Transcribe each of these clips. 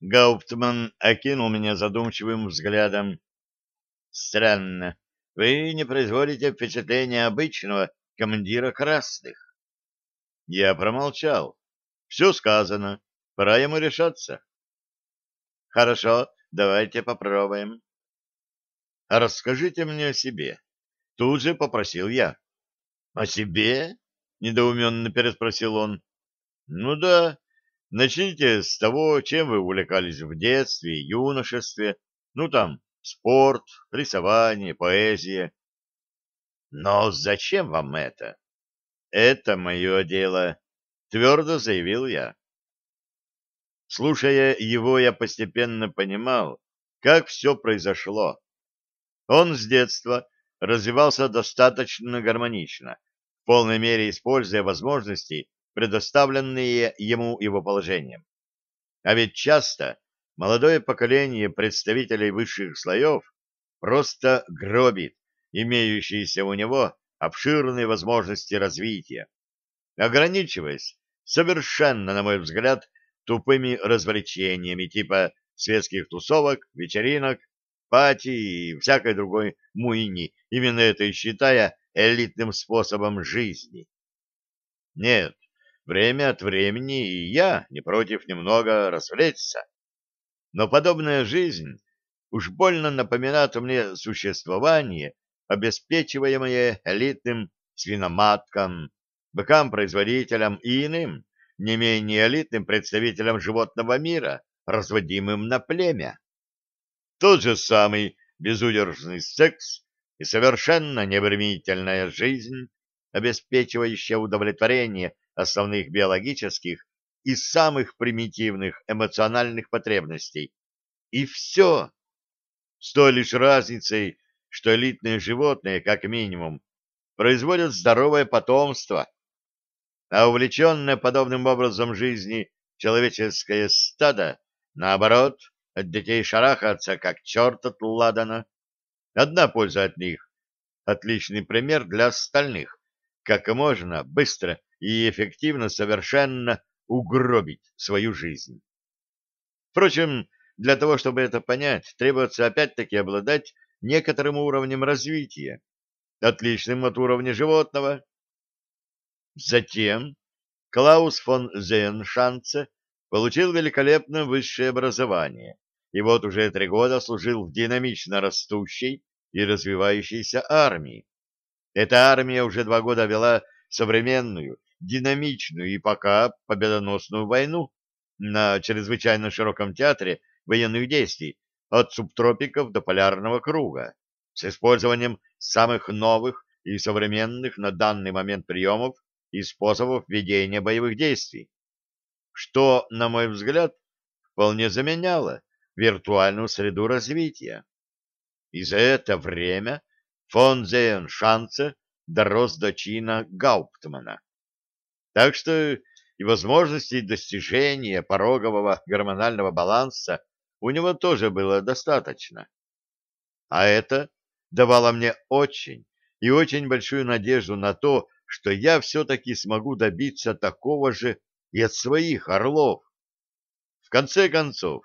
Гауптман окинул меня задумчивым взглядом. Странно, вы не производите впечатления обычного командира красных. Я промолчал. Все сказано. Пора ему решаться. Хорошо, давайте попробуем. Расскажите мне о себе. Тут же попросил я. О себе? Недоуменно переспросил он. Ну да, начните с того, чем вы увлекались в детстве и юношестве. Ну там, спорт, рисование, поэзия. Но зачем вам это? Это мое дело, твердо заявил я. Слушая его, я постепенно понимал, как все произошло. Он с детства развивался достаточно гармонично, в полной мере используя возможности, предоставленные ему его положением. А ведь часто молодое поколение представителей высших слоев просто гробит имеющиеся у него обширные возможности развития, ограничиваясь совершенно, на мой взгляд, тупыми развлечениями типа светских тусовок, вечеринок, пати и всякой другой муйни, именно это и считая элитным способом жизни. Нет, время от времени и я не против немного развлечься. Но подобная жизнь уж больно напоминает мне существование, обеспечиваемое элитным свиноматкам, быкам-производителям и иным, не менее элитным представителям животного мира, разводимым на племя. Тот же самый безудержный секс и совершенно необременительная жизнь, обеспечивающая удовлетворение основных биологических и самых примитивных эмоциональных потребностей. И все. С той лишь разницей, что элитные животные, как минимум, производят здоровое потомство, а увлеченное подобным образом жизни человеческое стадо, наоборот, от детей шарахаться, как черт от ладана. Одна польза от них — отличный пример для остальных, как можно быстро и эффективно совершенно угробить свою жизнь. Впрочем, для того, чтобы это понять, требуется опять-таки обладать некоторым уровнем развития, отличным от уровня животного. Затем Клаус фон Зейншанце получил великолепное высшее образование и вот уже три года служил в динамично растущей и развивающейся армии. Эта армия уже два года вела современную, динамичную и пока победоносную войну на чрезвычайно широком театре военных действий от субтропиков до полярного круга с использованием самых новых и современных на данный момент приемов и способов ведения боевых действий, что, на мой взгляд, вполне заменяло виртуальную среду развития. И за это время фон Зейншанце дорос до чина Гауптмана. Так что и возможностей достижения порогового гормонального баланса у него тоже было достаточно. А это давало мне очень и очень большую надежду на то, что я все-таки смогу добиться такого же и от своих орлов. В конце концов,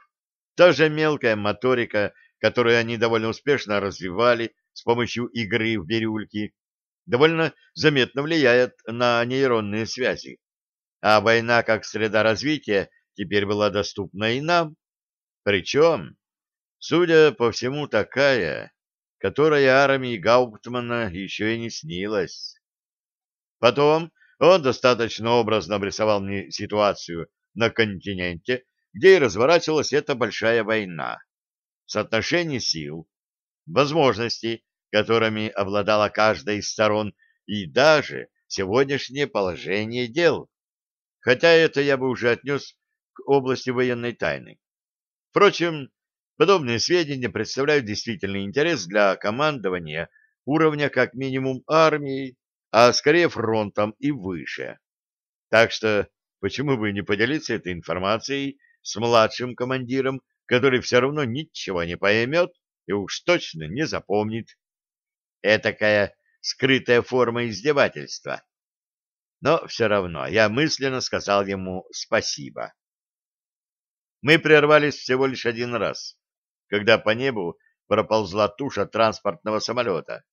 та же мелкая моторика, которую они довольно успешно развивали с помощью игры в бирюльки, довольно заметно влияет на нейронные связи. А война как среда развития теперь была доступна и нам. Причем, судя по всему, такая, которая армии Гауптмана еще и не снилась. Потом он достаточно образно обрисовал мне ситуацию на континенте, где и разворачивалась эта большая война. Соотношение сил, возможностей, которыми обладала каждая из сторон, и даже сегодняшнее положение дел. Хотя это я бы уже отнес к области военной тайны. Впрочем, подобные сведения представляют действительный интерес для командования уровня как минимум армии, а скорее фронтом и выше. Так что почему бы не поделиться этой информацией с младшим командиром, который все равно ничего не поймет и уж точно не запомнит. Этакая скрытая форма издевательства. Но все равно я мысленно сказал ему спасибо. Мы прервались всего лишь один раз, когда по небу проползла туша транспортного самолета.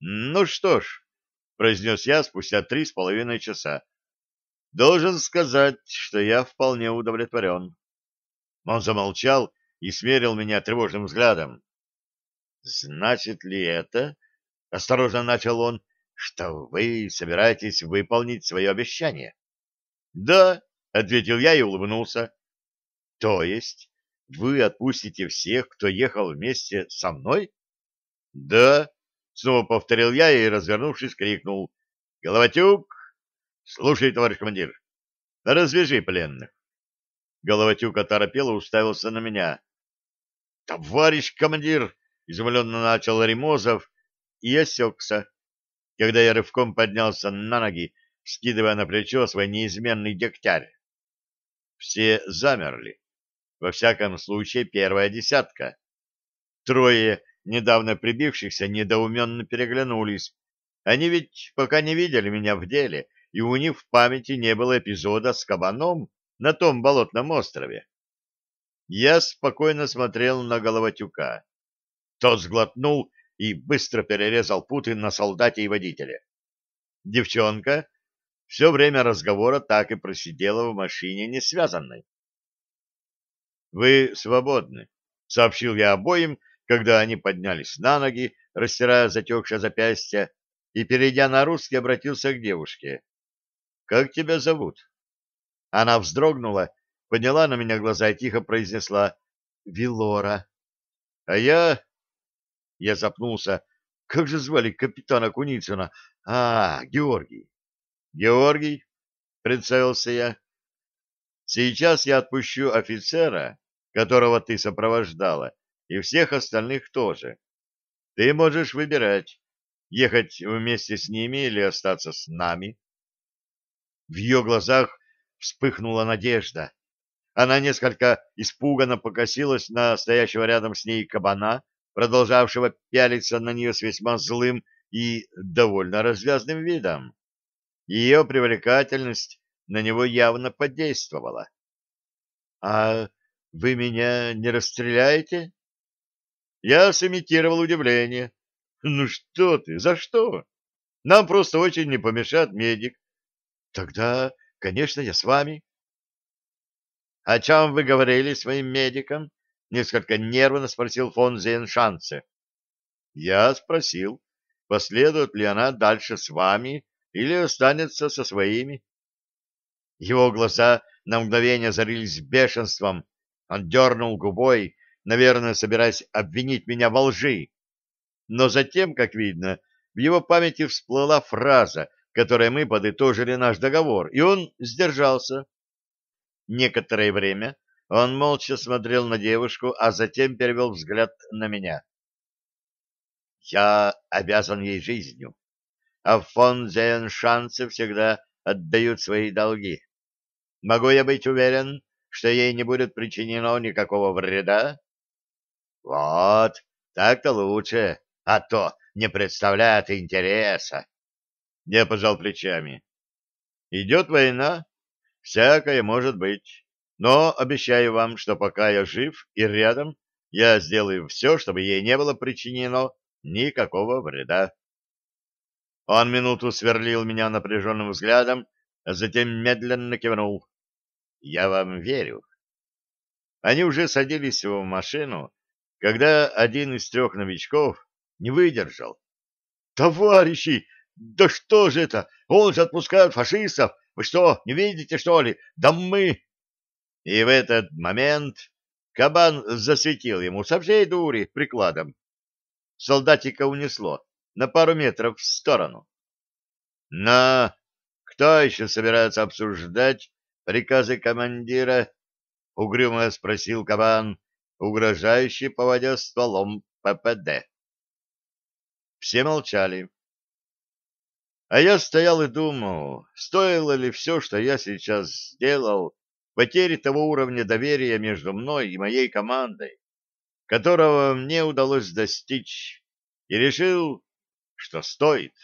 «Ну что ж», — произнес я спустя три с половиной часа, — «должен сказать, что я вполне удовлетворен». Он замолчал и смерил меня тревожным взглядом. «Значит ли это, — осторожно начал он, — что вы собираетесь выполнить свое обещание?» «Да», — ответил я и улыбнулся. «То есть вы отпустите всех, кто ехал вместе со мной?» «Да», — снова повторил я и, развернувшись, крикнул. «Головатюк! Слушай, товарищ командир, развяжи пленных». Головатюк оторопело уставился на меня. «Товарищ командир!» — изумленно начал Ремозов и осекся, когда я рывком поднялся на ноги, скидывая на плечо свой неизменный дегтярь. Все замерли. Во всяком случае, первая десятка. Трое недавно прибившихся недоуменно переглянулись. Они ведь пока не видели меня в деле, и у них в памяти не было эпизода с кабаном на том болотном острове. Я спокойно смотрел на Головатюка. Тот сглотнул и быстро перерезал путы на солдате и водителе. Девчонка все время разговора так и просидела в машине не связанной. «Вы свободны», — сообщил я обоим, когда они поднялись на ноги, растирая затекшее запястье, и, перейдя на русский, обратился к девушке. «Как тебя зовут?» Она вздрогнула, подняла на меня глаза и тихо произнесла «Вилора». «А я...» Я запнулся. «Как же звали капитана Куницына? А, Георгий». Георгий, представился я. Сейчас я отпущу офицера, которого ты сопровождала, и всех остальных тоже. Ты можешь выбирать, ехать вместе с ними или остаться с нами. В ее глазах вспыхнула надежда. Она несколько испуганно покосилась на стоящего рядом с ней кабана, продолжавшего пялиться на нее с весьма злым и довольно развязным видом. Ее привлекательность на него явно подействовала. — А вы меня не расстреляете? Я сымитировал удивление. — Ну что ты, за что? Нам просто очень не помешает медик. — Тогда, конечно, я с вами. — О чем вы говорили своим медикам? — несколько нервно спросил фон Зейншанце. — Я спросил, последует ли она дальше с вами или останется со своими. Его глаза на мгновение зарились бешенством. Он дернул губой, наверное, собираясь обвинить меня во лжи. Но затем, как видно, в его памяти всплыла фраза, которой мы подытожили наш договор, и он сдержался. Некоторое время он молча смотрел на девушку, а затем перевел взгляд на меня. «Я обязан ей жизнью а фон Зееншанце всегда отдают свои долги. Могу я быть уверен, что ей не будет причинено никакого вреда? Вот, так-то лучше, а то не представляет интереса. Я пожал плечами. Идет война, всякое может быть, но обещаю вам, что пока я жив и рядом, я сделаю все, чтобы ей не было причинено никакого вреда. Он минуту сверлил меня напряженным взглядом, а затем медленно кивнул. «Я вам верю». Они уже садились в машину, когда один из трех новичков не выдержал. «Товарищи, да что же это? Он же отпускает фашистов! Вы что, не видите, что ли? Да мы...» И в этот момент кабан засветил ему со всей дури прикладом. Солдатика унесло на пару метров в сторону. «На! Кто еще собирается обсуждать приказы командира?» — угрюмо спросил кабан, угрожающий, поводя стволом ППД. Все молчали. А я стоял и думал, стоило ли все, что я сейчас сделал, потери того уровня доверия между мной и моей командой, которого мне удалось достичь, и решил, что стоит.